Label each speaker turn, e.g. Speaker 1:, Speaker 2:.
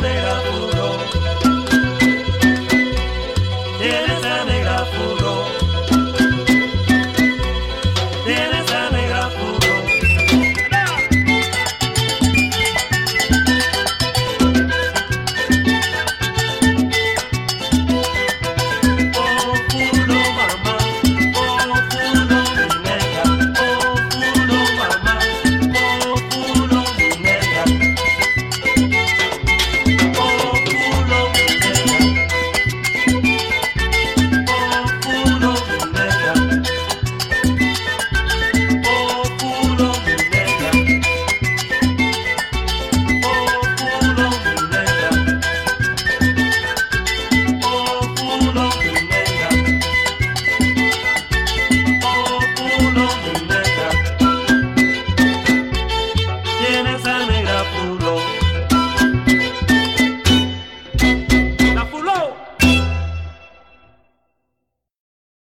Speaker 1: manera